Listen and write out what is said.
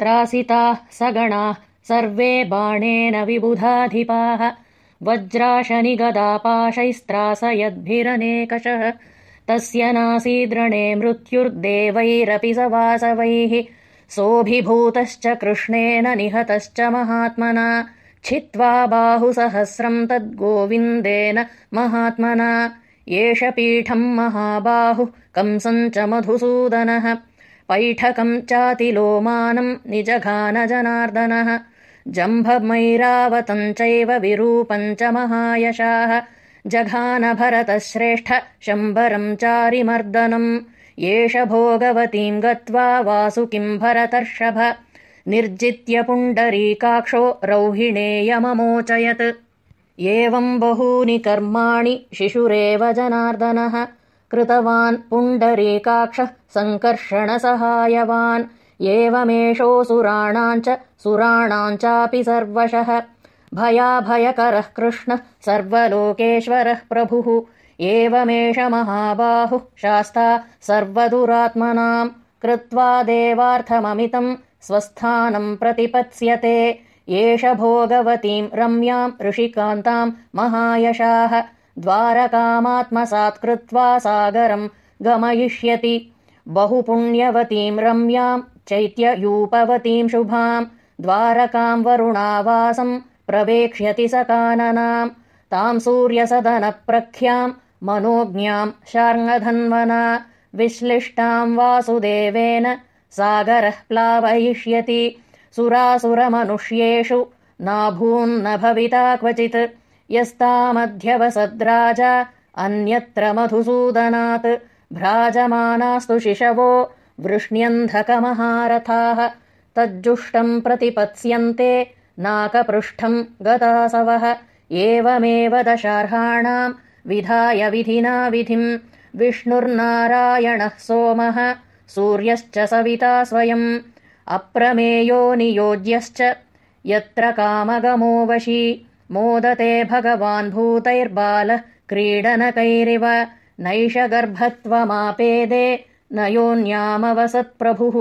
त्रासिताः सगणाः सर्वे बाणेन विबुधाधिपाः वज्राशनिगदापाशैस्त्रासयद्भिरनेकषः तस्य नासीद्रणे मृत्युर्देवैरपि स वासवैः सोऽभिभूतश्च कृष्णेन निहतश्च महात्मना छित्त्वा बाहुसहस्रम् तद्गोविन्देन महात्मना एष पीठम् महाबाहुः कंसम् च मधुसूदनः पैठकम् चातिलोमानम् निजघानजनार्दनः। जम्भमैरावतम् चैव विरूपम् च महायशाः। जघानभरतश्रेष्ठ शम्बरम् चारिमर्दनम्। एष भोगवतीम् गत्वा वासुकिम् भरतर्षभ। निर्जित्य पुण्डरीकाक्षो रौहिणेयममोचयत् एवम् बहूनि कर्माणि शिशुरेव जनार्दनः कृतवान् पुण्डरीकाक्षः सङ्कर्षणसहायवान्। एवमेषोऽसुराणाम् च सुराणाम् चापि सर्वशः। भयाभयकरः कृष्णः सर्वलोकेश्वरः प्रभुः। एवमेष महाबाहुः शास्ता सर्वदुरात्मनाम् कृत्वा देवार्थममितम् स्वस्थानम् प्रतिपत्स्यते। एष भोगवतीम् रम्याम् ऋषिकान्ताम् महायशाः द्वारकामात्मसात्कृत्वा सागरम् गमयिष्यति। बहुपुण्यवतीम् रम्याम् चैत्ययूपवतीम् शुभाम् द्वारकाम् वरुणावासम् प्रवेक्ष्यति स काननाम् ताम् सूर्यसदनप्रख्याम् मनोज्ञाम् शार्ङ्गधन्वना। विश्लिष्टाम् वासुदेवेन सागरः प्लावयिष्यति। सुरासुरमनुष्येषु नाभून्न भविता क्वचित् यस्तामध्यवसद्राजा अन्यत्र मधुसूदनात् भ्राजमानास्तु शिशवो वृष्ण्यन्धकमहारथाः तज्जुष्टम् प्रतिपत्स्यन्ते नाकपृष्ठम् गतासवः एवमेव दशार्हाणाम् विधाय विधिना विधिम् विष्णुर्नारायणः सोमः सूर्यश्च सविता स्वयम् अप्रमेयो नियोज्यश्च यत्र कामगमो वशी मोदते भगवान् भूतैर्बालः क्रीडनकैरिव नैष गर्भत्वमापेदे न योन्यामवसत्प्रभुः